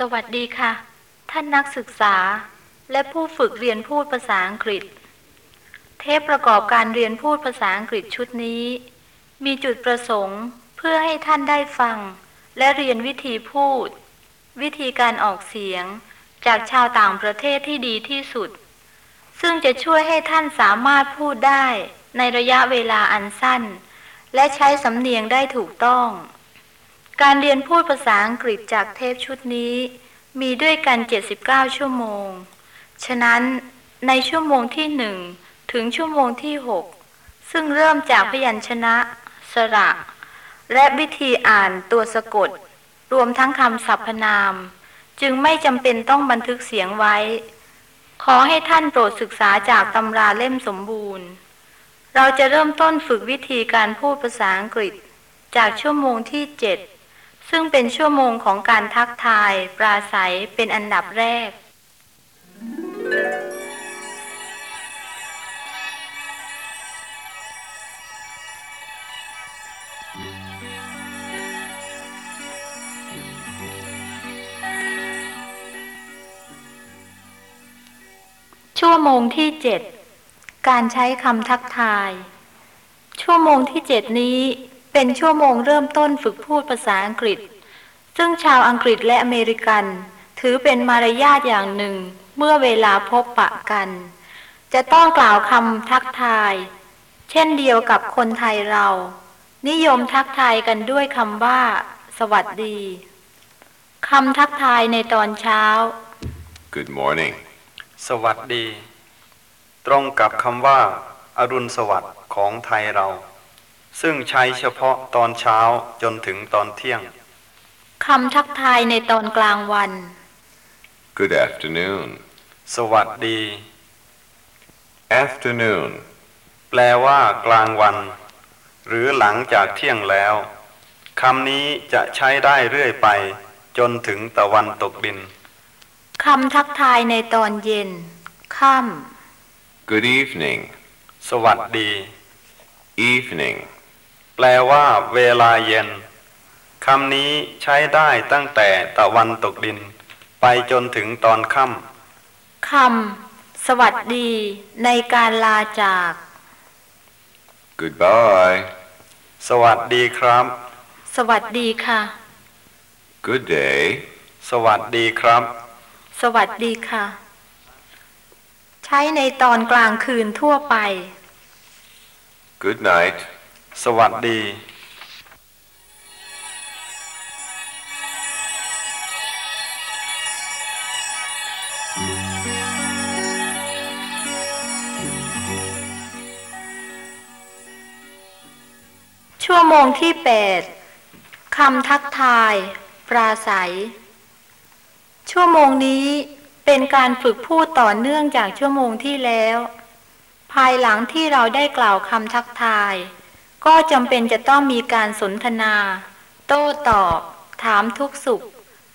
สวัสดีค่ะ ท่านนักศึกษาและผู้ฝึกเรียนพูดภาษาอังกฤษ เทปประกอบการเรียนพูดภาษาอังกฤษชุดนี้ มีจุดประสงค์เพื่อให้ท่านได้ฟัง และเรียนวิธีพูด วิธีการออกเสียง จากชาวต่างประเทศที่ดีที่สุด ซึ่งจะช่วยให้ท่านสามารถพูดได้ในระยะเวลาอันสั้น และใช้สำเนียงได้ถูกต้อง การเรียนพูดภาษาอังกฤษจากเทปชุดนี้ มีด้วยกัน 79 ชั่วโมง ฉะนั้นในชั่วโมงที่หนึ่งถึงชั่วโมงที่ 6 ซึ่งเริ่มจากพยัญชนะ สระ และวิธีอ่านตัวสะกด รวมทั้งคำสรรพนาม จึงไม่จำเป็นต้องบันทึกเสียงไว้ ขอให้ท่านโปรดศึกษาจากตำราเล่มสมบูรณ์ เราจะเริ่มต้นฝึกวิธีการพูดภาษาอังกฤษ จากชั่วโมงที่ 7 ซึ่งเป็นชั่วโมงของการทักทายปราศัยเป็นอันดับแรก ชั่วโมงที่7การใช้คำทักทาย ชั่วโมงที่7นี้ เป็นชั่วโมงเริ่มต้นฝึกพูดภาษาอังกฤษ ซึ่งชาวอังกฤษและอเมริกัน ถือเป็นมารยาทอย่างหนึ่ง เมื่อเวลาพบปะกัน จะต้องกล่าวคำทักทาย เช่นเดียวกับคนไทยเรา นิยมทักทายกันด้วยคำว่า สวัสดีคำทักทายในตอนเช้า Good morning. สวัสดี ตรงกับคำว่าอารุณสวัสดิ์ของไทยเรา ซึ่งใช้เฉพาะตอนเช้าจนถึงตอนเที่ยงคำทักทายในตอนกลางวัน Good afternoon. สวัสดี Afternoon. แปลว่ากลางวัน หรือหลังจากเที่ยงแล้วคำนี้จะใช้ได้เรื่อยไป จนถึงตะวันตกดินคำทักทายในตอนเย็น ค่ Good evening. สวัสดี Evening. แปลว่าเวลาเย็นคำนี้ใช้ได้ตั้งแต่ตะวันตกดิน ไปจนถึงตอนค่ำำคำสวัสดีในการลาจาก Goodbye. สวัสดีครับ สวัสดีค่ะ Good day. สวัสดีครับ สวัสดีค่ะ ใช้ในตอนกลางคืนทั่วไป Good night. สวัสดีชั่วโมงที่แปดคำทักทาย ปราศัย ชั่วโมงนี้เป็นการฝึกพูดต่อเนื่องจากชั่วโมงที่แล้ว ภายหลังที่เราได้กล่าวคำทักทาย ก็จำเป็นจะต้องมีการสนทนา โต้ตอบ ถามทุกสุข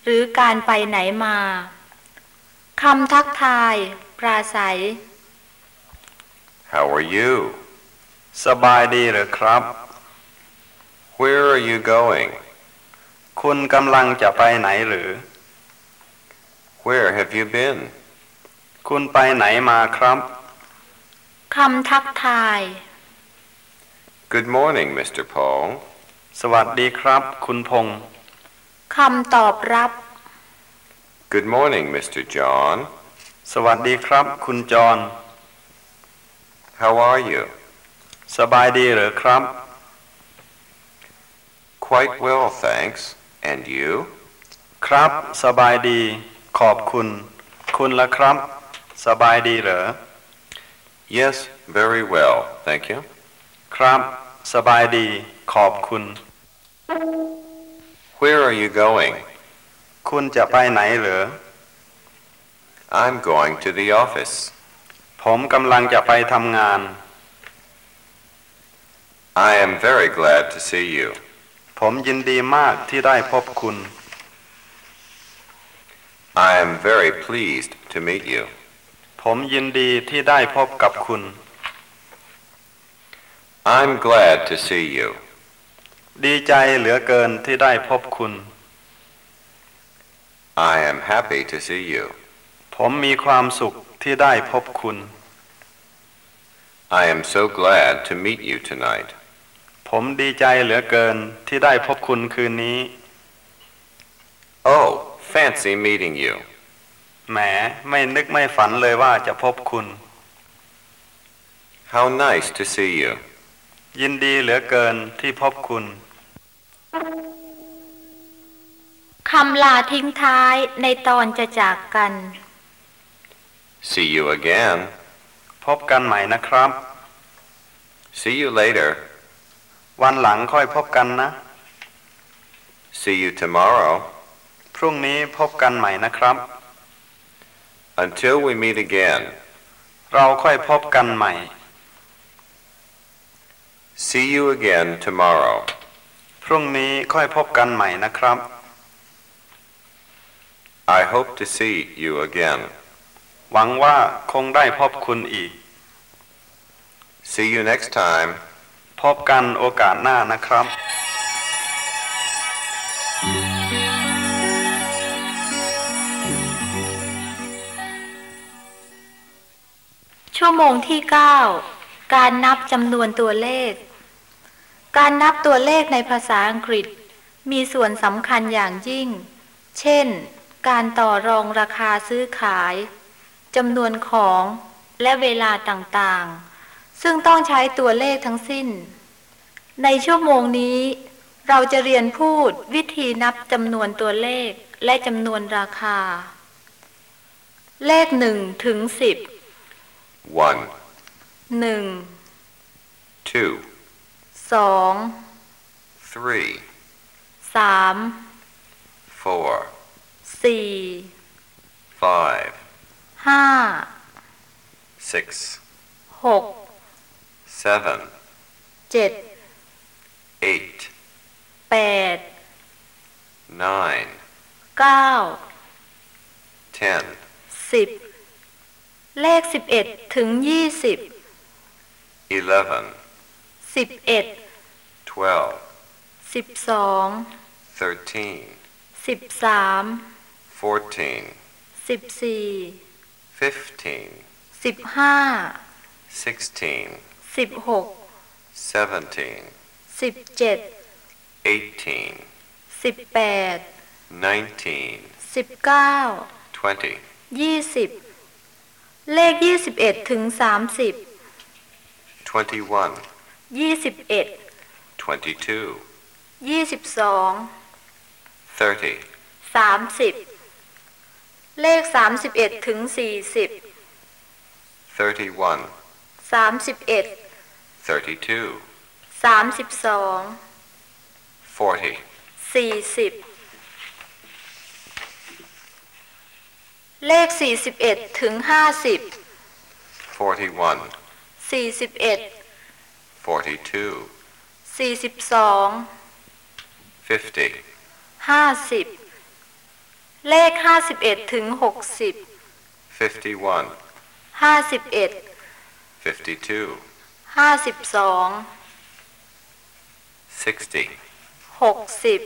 หรือการไปไหนมาคำทักทาย ปราศัย How are you? สบายดีหรือครับ Where are you going? คุณกำลังจะไปไหนหรือ Where have you been? คุณไปไหนมาครับ คำทักทาย Good morning, Mr. Paul. สวัสดีครับ คุณพงษ์ คำตอบรับ Good morning, Mr. John. สวัสดีครับ คุณจร How are you? สบายดีหรือครับ Quite well, thanks. And you? ครับ สบายดี ขอบคุณ คุณละครับ สบายดีเหรอ Yes, very well, thank you. ครับ สบายดีขอบคุณ Where are you going? คุณจะไปไหนเหรอ I'm going to the office. ผมกำลังจะไปทำงาน I am very glad to see you. ผมยินดีมากที่ได้พบคุณ I am very pleased to meet you. ผมยินดีที่ได้พบกับคุณ I'm glad to see you. ดีใจเหลือเกินที่ได้พบคุณ I am happy to see you. ผมมีความสุขที่ได้พบคุณ I am so glad to meet you tonight. ผมดีใจเหลือเกินที่ได้พบคุณคืนนี้ Oh, fancy meeting you. แหมไม่นึกไม่ฝันเลยว่าจะพบคุณ How nice to see you. ยินดีเหลือเกินที่พบคุณคำลาทิ้งท้ายในตอนจะจากกัน See you again. พบกันใหม่นะครับ See you later. วันหลังค่อยพบกันนะ See you tomorrow. พรุ่งนี้พบกันใหม่นะครับ Until we meet again. เราค่อยพบกันใหม่ See you again tomorrow. พรุ่งนี้ค่อยพบกันใหม่นะครับ I hope to see you again. หวังว่าคงได้พบคุณอีก See you next time. พบกันโอกาสหน้านะครับ ชั่วโมงที่ 9 การนับจำนวนตัวเลข การนับตัวเลขในภาษาอังกฤษ มีส่วนสำคัญอย่างยิ่ง เช่น การต่อรองราคาซื้อขายจำนวนของและเวลาต่างๆ ซึ่งต้องใช้ตัวเลขทั้งสิ้น ในชั่วโมงนี้ เราจะเรียนพูดวิธีนับจำนวนตัวเลขและจำนวนราคา เลขหนึ่งถึงสิบ One, หนึ่ง two, สอง three, สาม four, สี่ five, ห้า six, หก seven, เจ็ด eight, แปด nine, เก้า ten, สิบเลขสิบเอ็ดถึงยี่สิบ eleven, สิบเอ็ด twelve, สิบสอง thirteen, สิบสาม fourteen, สิบสี่ fifteen, สิบห้า sixteen, สิบหก seventeen, สิบเจ็ด eighteen, สิบแปด nineteen, สิบเก้า twenty, ยี่สิบ เลขยี่สิบเอ็ดถึงสามสิบ twenty-one, ยี่สิบเอ็ด twenty-two, ยี่สิบสอง thirty, สามสิบ เลขสามสิบเอ็ดถึงสี่สิบ thirty-one, สามสิบเอ็ด thirty-two, สามสิบสอง forty, สี่สิบ เลขสี่สิบเอ็ดถึงห้าสิบ forty-one, สี่สิบเอ็ด forty-two, สี่สิบสอง fifty, ห้าสิบเลขห้าสิบเอ็ดถึงหกสิบ fifty-one, ห้าสิบเอ็ด fifty-two, ห้าสิบสอง sixty, หกสิบ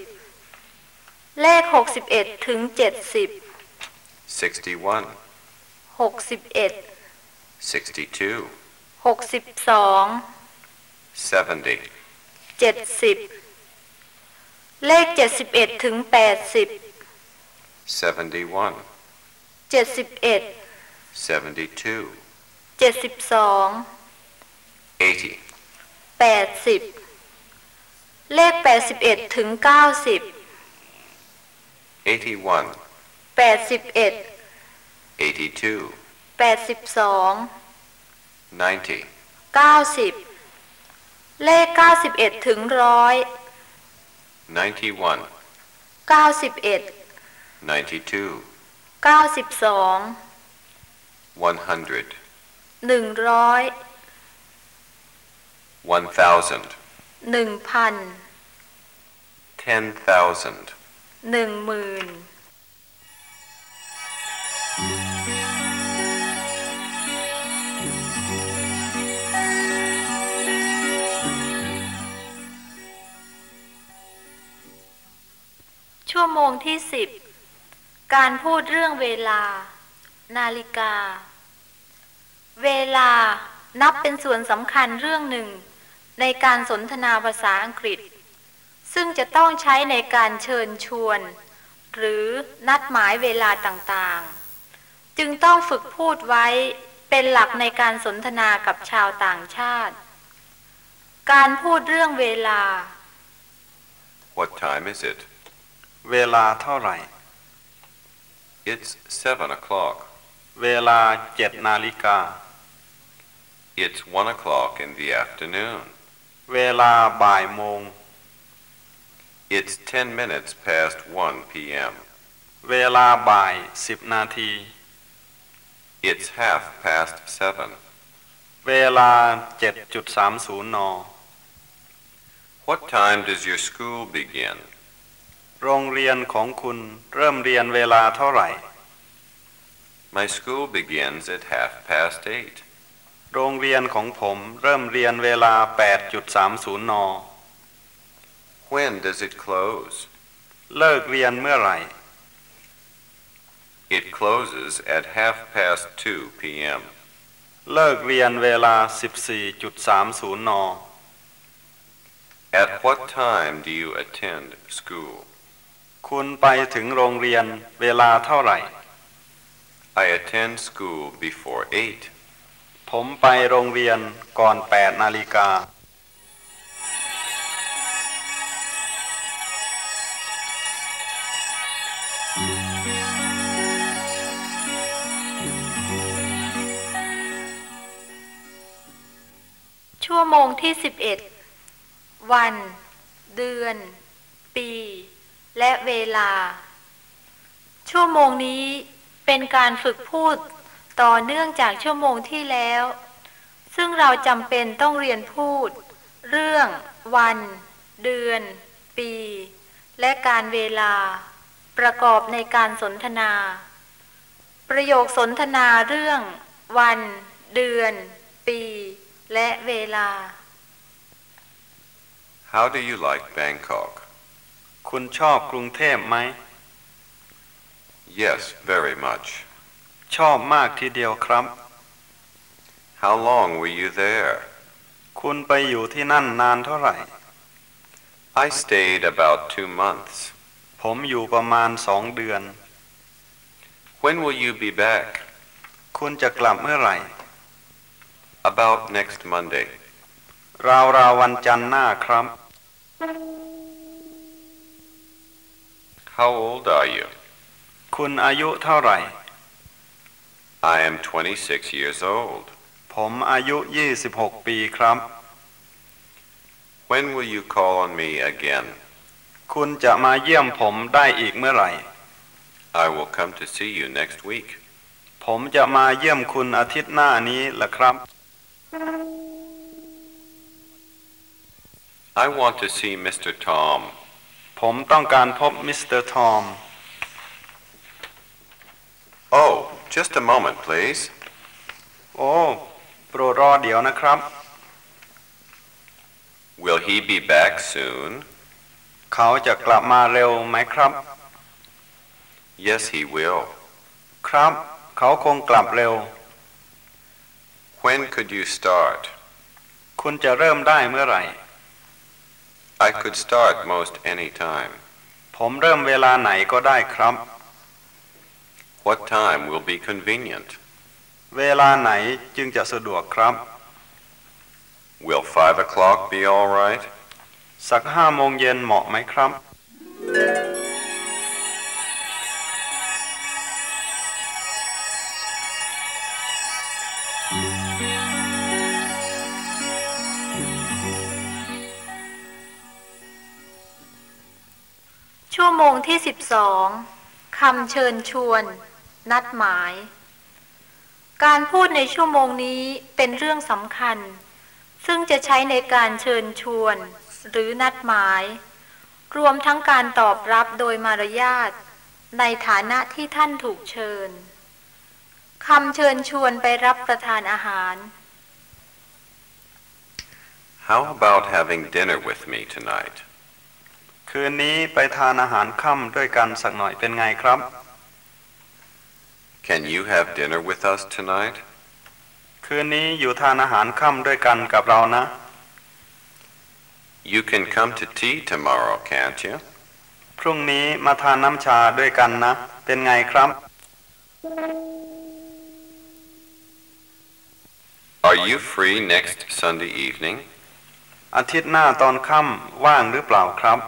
เลขหกสิบเอ็ดถึงเจ็ดสิบ sixty-one, หกสิบเอ็ด sixty-two, หกสิบสอง seventy, เจ็ดสิบเลขเจ็ดสิบเอ็ดถึงแปดสิบ seventy-one, เจ็ดสิบเอ็ด seventy-two, เจ็ดสิบสอง eighty, แปดสิบเลขแปดสิบเอ็ดถึงเก้าสิบ eighty-one, แปดสิบ เลข 91 ถึงร้อย91 91 92 92 100 100 1000 1,000 10,000 1,000 1,000 ชั่วโมงที่สิบการพูดเรื่องเวลา นาฬิกา เวลานับเป็นส่วนสำคัญเรื่องหนึ่ง ในการสนทนาภาษาอังกฤษ ซึ่งจะต้องใช้ในการเชิญชวน หรือนัดหมายเวลาต่างๆ จึงต้องฝึกพูดไว้เป็นหลักในการสนทนากับชาวต่างชาติ การพูดเรื่องเวลา What time is it? เวลาเท่าไหร่ It's seven o'clock. เวลาเจ็ดนาฬิกา It's one o'clock in the afternoon. เวลาบ่ายโมง It's ten minutes past one p.m. เวลาบ่ายสิบนาที It's half past seven. เวลาเจ็ดจุดสามศูนย์น What time does your school begin? โรงเรียนของคุณเริ่มเรียนเวลาเท่าไหร่ My school begins at half past eight. โรงเรียนของผมเริ่มเรียนเวลา 8.30 น When does it close? เลิกเรียนเมื่อไหร่ It closes at half past two p.m. เลิกเรียนเวลา 14.30 น At what time do you attend school? คุณไปถึงโรงเรียนเวลาเท่าไหร่ I attend school before eight. ผมไปโรงเรียนก่อน8นาฬิกา ชั่วโมงที่11วัน เดือน ปี และเวลา ชั่วโมงนี้เป็นการฝึกพูดต่อเนื่องจากชั่วโมงที่แล้ว ซึ่งเราจำเป็นต้องเรียนพูด เรื่อง วัน เดือน ปี และการเวลา ประกอบในการสนทนา ประโยคสนทนาเรื่อง วัน เดือน ปี และเวลา How do you like Bangkok? คุณชอบกรุงเทพไหม Yes, very much. ชอบมากทีเดียวครับ How long were you there? คุณไปอยู่ที่นั่นนานเท่าไหร่ I stayed about two months. ผมอยู่ประมาณสองเดือน When will you be back? คุณจะกลับเมื่อไหร่ About next Monday. ราวราวๆวันจันทร์หน้าครับ How old are you? คุณอายุเท่าไหร่ I am 26 years old. ผมอายุ 26 ปีครับ When will you call on me again? คุณจะมาเยี่ยมผมได้อีกเมื่อไหร่ I will come to see you next week. ผมจะมาเยี่ยมคุณอาทิตย์หน้านี้ละครับ I want to see Mr. Tom. ผมต้องการพบมิสเตอร์ทอม Oh, just a moment, please. โอ้โปรดรอเดี๋ยวนะครับ Will he be back soon? เขาจะกลับมาเร็วไหมครับ Yes, he will. ครับ เขาคงกลับเร็ว When could you start? คุณจะเริ่มได้เมื่อไหร่ I could start most any time. ผมเริ่มเวลาไหนก็ได้ครับ What time will be convenient? เวลาไหนจึงจะสะดวกครับ Will five o'clock be all right? สักห้าโมงเย็นเหมาะไหมครับ ชั่วโมงที่12คำเชิญชวน นัดหมาย การพูดในชั่วโมงนี้เป็นเรื่องสำคัญ ซึ่งจะใช้ในการเชิญชวน หรือนัดหมาย รวมทั้งการตอบรับโดยมารยาทในฐานะที่ท่านถูกเชิญคำเชิญชวนไปรับประทานอาหาร How about having dinner with me tonight? คืนนี้ไปทานอาหารค่ำด้วยกันสักหน่อยเป็นไงครับ Can you have dinner with us tonight? คืนนี้อยู่ทานอาหารค่ำด้วยกันกับเรานะ You can come to tea tomorrow, can't you? พรุ่งนี้มาทานน้ำชาด้วยกันนะ เป็นไงครับ Are you free next Sunday evening? อาทิตย์หน้าตอนค่ำว่างหรือเปล่าครับ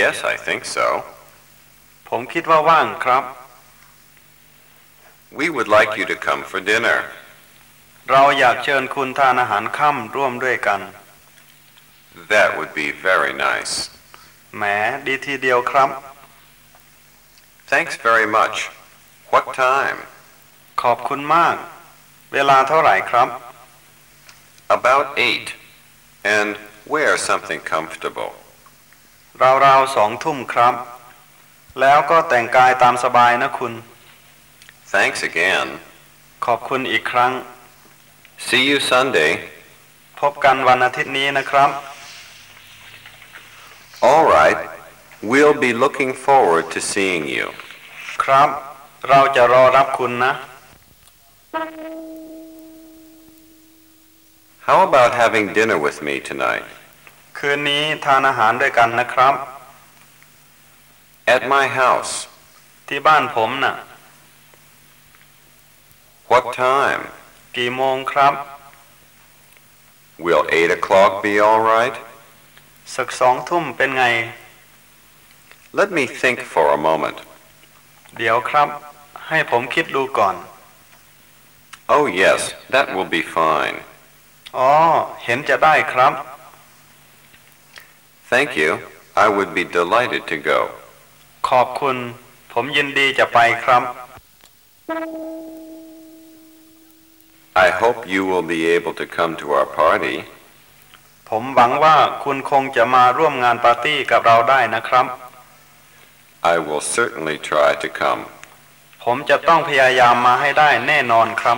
Yes, I think so. ผมคิดว่าว่างครับ We would like you to come for dinner. เราอยากเชิญคุณทานอาหารค่ำร่วมด้วยกัน That would be very nice. แหมดีทีเดียวครับ Thanks very much. What time? ขอบคุณมาก เวลาเท่าไหร่ครับ About eight. And wear something comfortable. ราวๆสองทุ่มครับ แล้วก็แต่งกายตามสบายนะคุณ Thanks again. ขอบคุณอีกครั้ง See you Sunday. พบกันวันอาทิตย์นี้นะครับ All right. We'll be looking forward to seeing you. ครับ เราจะรอรับคุณนะ How about having dinner with me tonight? คืนนี้ทานอาหารด้วยกันนะครับ At my house. ที่บ้านผมน่ะ What time? กี่โมงครับ Will eight o'clock be all right? สักสองทุ่มเป็นไง Let me think for a moment. เดี๋ยวครับ ให้ผมคิดดูก่อน Oh, yes, that will be fine. อ๋อ เห็นจะได้ครับ Thank you. I would be delighted to go. ขอบคุณ ผมยินดีจะไปครับ I hope you will be able to come to our party. ผมหวังว่าคุณคงจะมาร่วมงานปาร์ตี้กับเราได้นะครับ I will certainly try to come. ผมจะต้องพยายามมาให้ได้แน่นอนครับ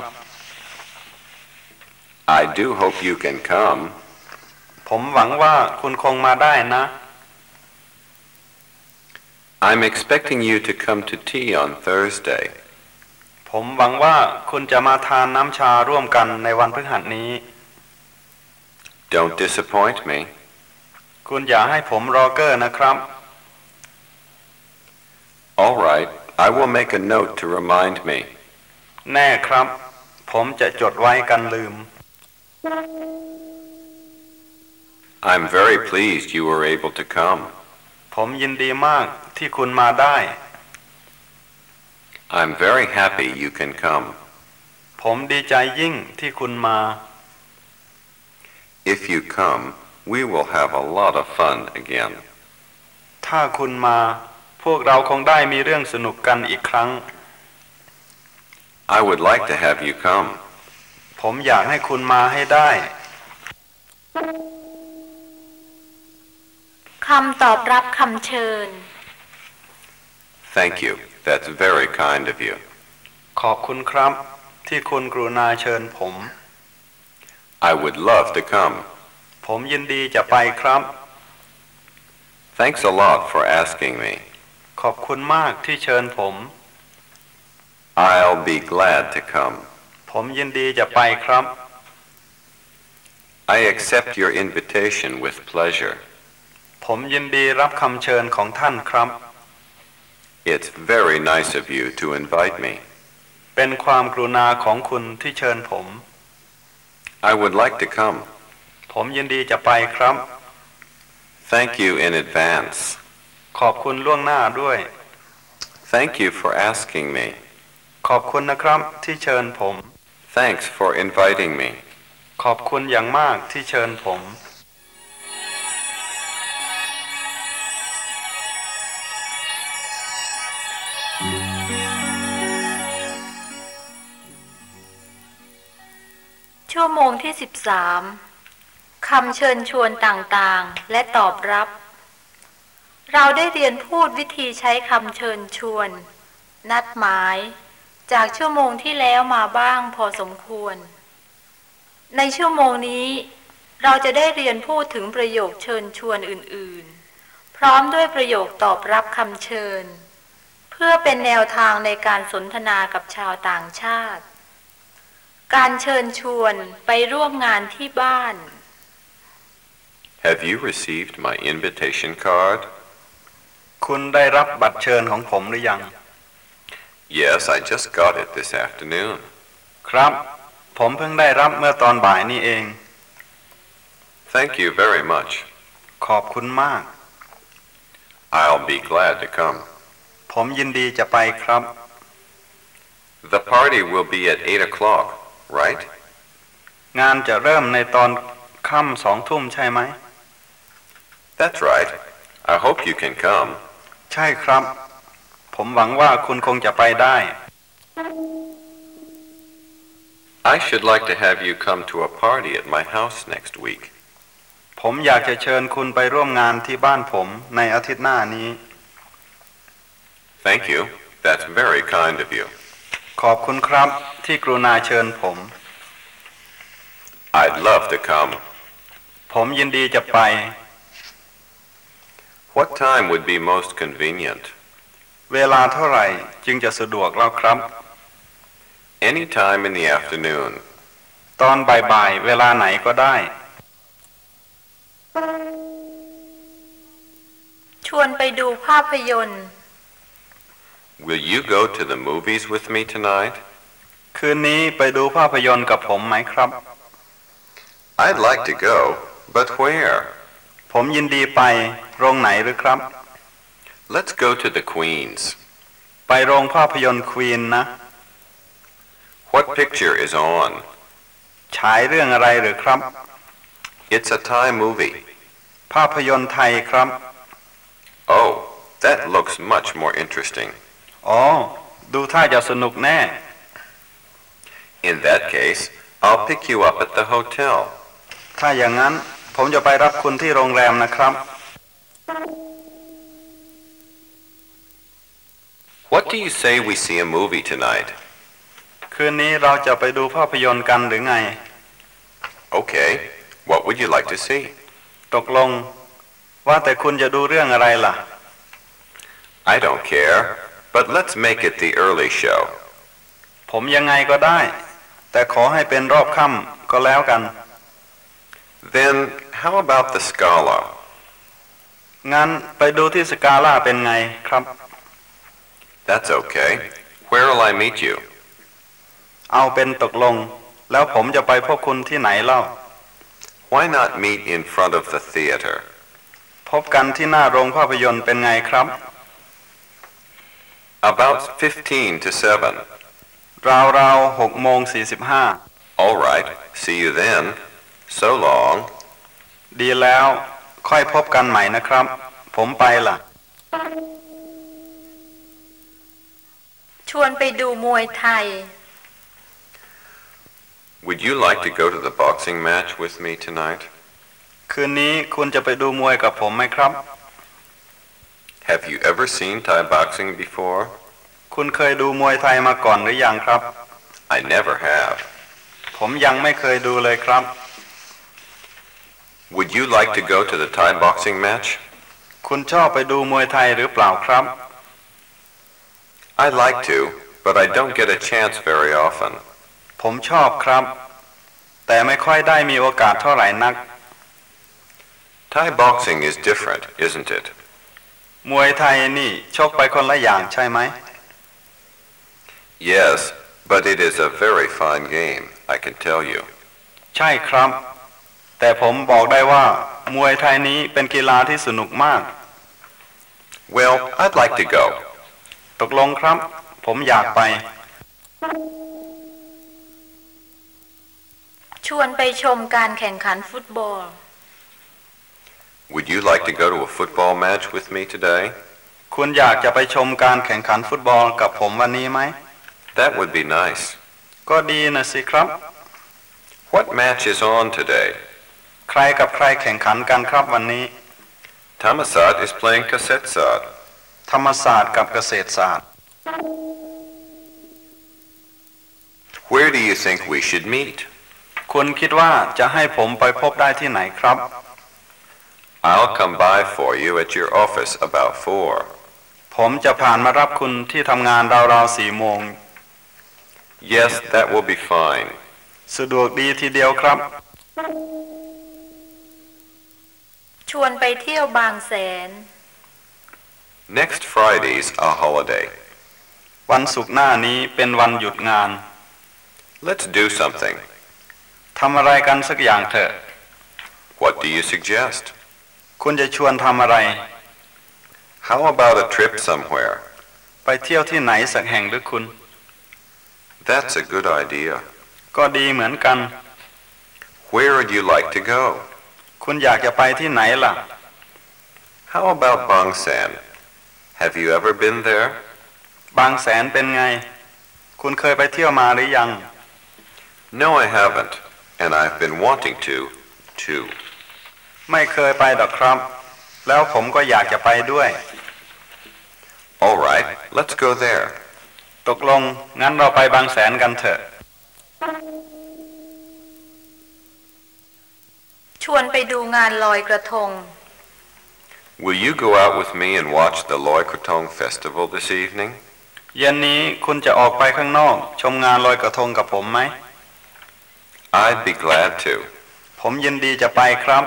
I do hope you can come. ผมหวังว่าคุณคงมาได้นะ I'm expecting you to come to tea on Thursday. ผมหวังว่าคุณจะมาทานน้ำชาร่วมกันในวันพฤหัสนี้ Don't disappoint me. คุณอย่าให้ผมรอเกอร์นะครับ All right, I will make a note to remind me. แน่ครับ ผมจะจดไว้กันลืม I'm very pleased you were able to come. ผมยินดีมากที่คุณมาได้ I'm very happy you can come. ผมดีใจยิ่งที่คุณมา If you come, we will have a lot of fun again. ถ้าคุณมา พวกเราคงได้มีเรื่องสนุกกันอีกครั้ง I would like to have you come. ผมอยากให้คุณมาให้ได้ คำตอบรับคำเชิญ Thank you. That's very kind of you. ขอบคุณครับ ที่คุณกรุณาเชิญผม I would love to come. ผมยินดีจะไปครับ Thanks a lot for asking me. ขอบคุณมากที่เชิญผม I'll be glad to come. ผมยินดีจะไปครับ I accept your invitation with pleasure. ผมยินดีรับคำเชิญของท่านครับ It's very nice of you to invite me. เป็นความกรุณาของคุณที่เชิญผม I would like to come. ผมยินดีจะไปครับ Thank you in advance. ขอบคุณล่วงหน้าด้วย Thank you for asking me. ขอบคุณนะครับที่เชิญผม Thanks for inviting me. ขอบคุณอย่างมากที่เชิญผม ชั่วโมงที่ 13คำเชิญชวนต่างๆ และตอบรับ เราได้เรียนพูดวิธีใช้คำเชิญชวน นัดหมาย จากชั่วโมงที่แล้วมาบ้างพอสมควร ในชั่วโมงนี้ เราจะได้เรียนพูดถึงประโยคเชิญชวนอื่นๆ พร้อมด้วยประโยคตอบรับคำเชิญ เพื่อพื่อเป็นแนวทางในการสนทนากับชาวต่างชาติ การเชิญชวนไปร่วมงานที่บ้าน Have you received my invitation card? คุณได้รับบัตรเชิญของผมหรือยัง Yes, I just got it this afternoon. ครับ ผมเพิ่งได้รับเมื่อตอนบ่ายนี่เอง Thank you very much. ขอบคุณมาก I'll be glad to come. ผมยินดีจะไปครับ The party will be at 8 o'clock, right? งานจะเริ่มในตอนค่ำสองทุ่มใช่ไหม That's right. I hope you can come. ใช่ครับ ผมหวังว่าคุณคงจะไปได้ I should like to have you come to a party at my house next week. ผมอยากจะเชิญคุณไปร่วมงานที่บ้านผมในอาทิตย์หน้านี้ Thank you. That's very kind of you. ขอบคุณครับที่กรุณาเชิญผม I'd love to come. ผมยินดีจะไป What time would be most convenient? เวลาเท่าไหร่จึงจะสะดวกแล้วครับ Any time in the afternoon. ตอนบ่ายๆเวลาไหนก็ได้ ชวนไปดูภาพยนตร์ Will you go to the movies with me tonight? คืนนี้ไปดูภาพยนตร์กับผมไหมครับ I'd like to go, but where? ผมยินดีไปโรงไหนหรือครับ Let's go to the Queen's. ไปโรงภาพยนตร์ควีนนะ What picture is on? ฉายเรื่องอะไรหรือครับ It's a Thai movie. ภาพยนตร์ไทยครับ Oh, that looks much more interesting. อ๋อ ดูท่าจะสนุกแน่ In that case, I'll pick you up at the hotel. ถ้าอย่างนั้นผมจะไปรับคุณที่โรงแรมนะครับ What do you say we see a movie tonight? คืนนี้เราจะไปดูภาพยนตร์กันหรือไง Okay, what would you like to see? ตกลง ว่าแต่คุณจะดูเรื่องอะไรล่ะ I don't care, But let's make it the early show. ผมยังไงก็ได้ แต่ขอให้เป็นรอบค่ำก็แล้วกัน Then, how about the Scala? งั้นไปดูที่สกาล่าเป็นไงครับ That's okay. Where'll I meet you? เอาเป็นตกลง แล้วผมจะไปพบคุณที่ไหนเล่า Why not meet in front of the theater? พบกันที่หน้าโรงภาพยนตร์เป็นไงครับ About 15 to 7. ราวราวหกโมงสี่สิบห้า All right, see you then. So long. ดีแล้ว ค่อยพบกันใหม่นะครับ ผมไปล่ะชวนไปดูมวยไทย Would you like to go to the boxing match with me tonight? คืนนี้คุณจะไปดูมวยกับผมไหมครับ Have you ever seen Thai boxing before? คุณเคยดูมวยไทยมาก่อนหรือยังครับ I never have. ผมยังไม่เคยดูเลยครับ Would you like to go to the Thai boxing match? คุณชอบไปดูมวยไทยหรือเปล่าครับ I like to, but I don't get a chance very often. ผมชอบครับ แต่ไม่ค่อยได้มีโอกาสเท่าไหร่นัก Thai boxing is different, isn't it? มวยไทยนี่ชกไปคนละอย่างใช่ไหม Yes, but it is a very fine game, I can tell you. ใช่ครับ แต่ผมบอกได้ว่ามวยไทยนี้เป็นกีฬาที่สนุกมาก Well, I'd like to go. ตกลงครับ ผมอยากไป ชวนไปชมการแข่งขันฟุตบอล Would you like to go to a football match with me today? คุณอยากจะไปชมการแข่งขันฟุตบอลกับผมวันนี้ไหม That would be nice. ก็ดีนะสิครับ What match is on today? ใครกับใครแข่งขันกันครับวันนี้ Tamasat is playing Kasetsat. ธรรมศาสตร์กับเกษตรศาสตร์ Where do you think we should meet? คุณคิดว่าจะให้ผมไปพบได้ที่ไหนครับ I'll come by for you at your office about four. ผมจะผ่านมารับคุณที่ทำงานราวๆสี่โมง Yes, that will be fine. สะดวกดีทีเดียวครับ ชวนไปเที่ยวบางแสน Next Friday's a holiday. วันศุกร์หน้านี้เป็นวันหยุดงาน Let's do something. ทำอะไรกันสักอย่างเถอะ What do you suggest? คุณจะชวนทำอะไร How about a trip somewhere? ไปเที่ยวที่ไหนสักแห่งหรือคุณ That's a good idea. ก็ดีเหมือนกัน Where would you like to go? คุณอยากจะไปที่ไหนล่ะ How about Bangsan? Have you ever been there? บางแสนเป็นไง คุณเคยไปเที่ยวมาหรือยัง No, I haven't, and I've been wanting to, too. ไม่เคยไปดอกครับ แล้วผมก็อยากจะไปด้วย All right, let's go there. ตกลงงั้นเราไปบางแสนกันเถอะ ชวนไปดูงานลอยกระทง Will you go out with me and watch the Loy Krathong festival this evening? เย็นนี้คุณจะออกไปข้างนอก ชมงานลอยกระทงกับผมไหม I'd be glad to. ผมยินดีจะไปครับ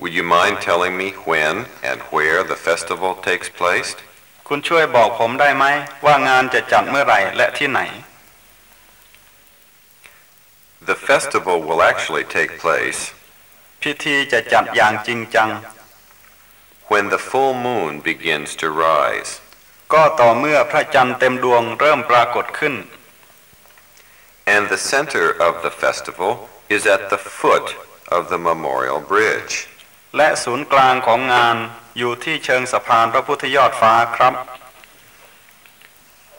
Would you mind telling me when and where the festival takes place? คุณช่วยบอกผมได้ไหม ว่างานจะจัดเมื่อไหร่และที่ไหน The festival will actually take place พิธีจะจัดอย่างจริงจัง when the full moon begins to rise. ก็ต่อเมื่อพระจันทร์เต็มดวงเริ่มปรากฏขึ้น And the center of the festival is at the foot of the memorial bridge. และศูนย์กลางของงานอยู่ที่เชิงสะพานพระพุทธยอดฟ้าครับ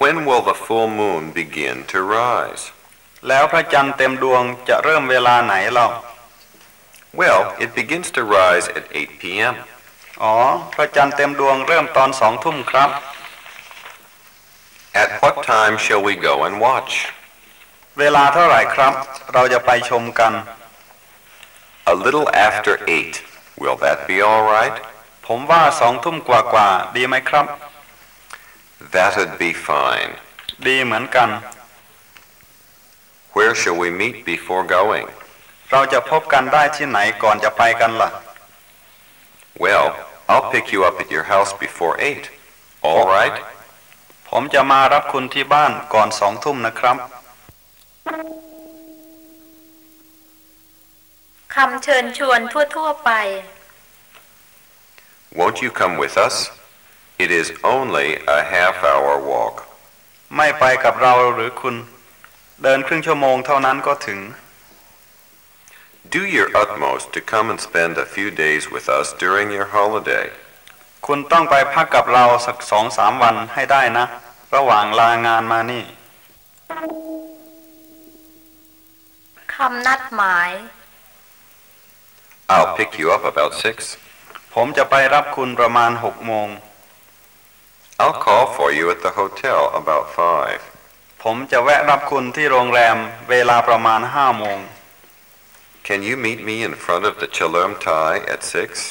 When will the full moon begin to rise? แล้วพระจันทร์เต็มดวงจะเริ่มเวลาไหนเล่า Well, it begins to rise at 8 p.m. อ๋อ พระจันทร์เต็มดวงเริ่มตอนสองทุ่มครับ At what time shall we go and watch? เวลาเท่าไหร่ครับ เราจะไปชมกัน A little after 8. Will that be all right? ผมว่าสองทุ่มกว่าๆดีไหมครับ That'd be fine. ดีเหมือนกัน Where shall we meet before going? เราจะพบกันได้ที่ไหนก่อนจะไปกันล่ะ Well, I'll pick you up at your house before 8. All right? ผมจะมารับคุณที่บ้านก่อนสองทุ่มนะครับ คำเชิญชวนทั่วๆไป Won't you come with us? It is only a half hour walk. ไม่ไปกับเราหรือคุณ เดินครึ่งชั่วโมงเท่านั้นก็ถึง Do your utmost to come and spend a few days with us during your holiday. คุณต้องไปพักกับเราสักสองสามวันให้ได้นะ ระหว่างลางานมานี่คำนัดหมาย I'll pick you up about 6. ผมจะไปรับคุณประมาณหกโมง I'll call for you at the hotel about 5. ผมจะแวะรับคุณที่โรงแรมเวลาประมาณห้าโมง Can you meet me in front of the Chalerm Thai at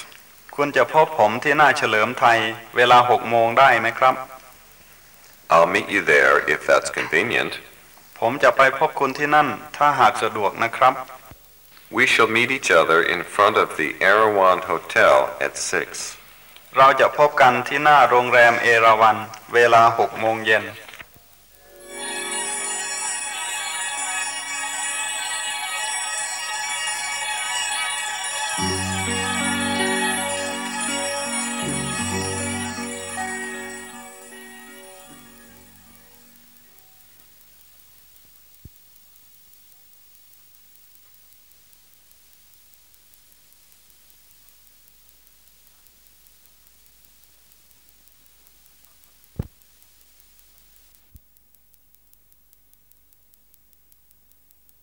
6? คุณจะพบผมที่หน้าเฉลิมไทยเวลาหกโมงได้ไหมครับ I'll meet you there if that's convenient. ผมจะไปพบคุณที่นั่นถ้าหากสะดวกนะครับ We shall meet each other in front of the Erawan Hotel at 6. เราจะพบกันที่หน้าโรงแรมเอราวัน เวลาหกโมงเย็น